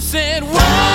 said, Whoa.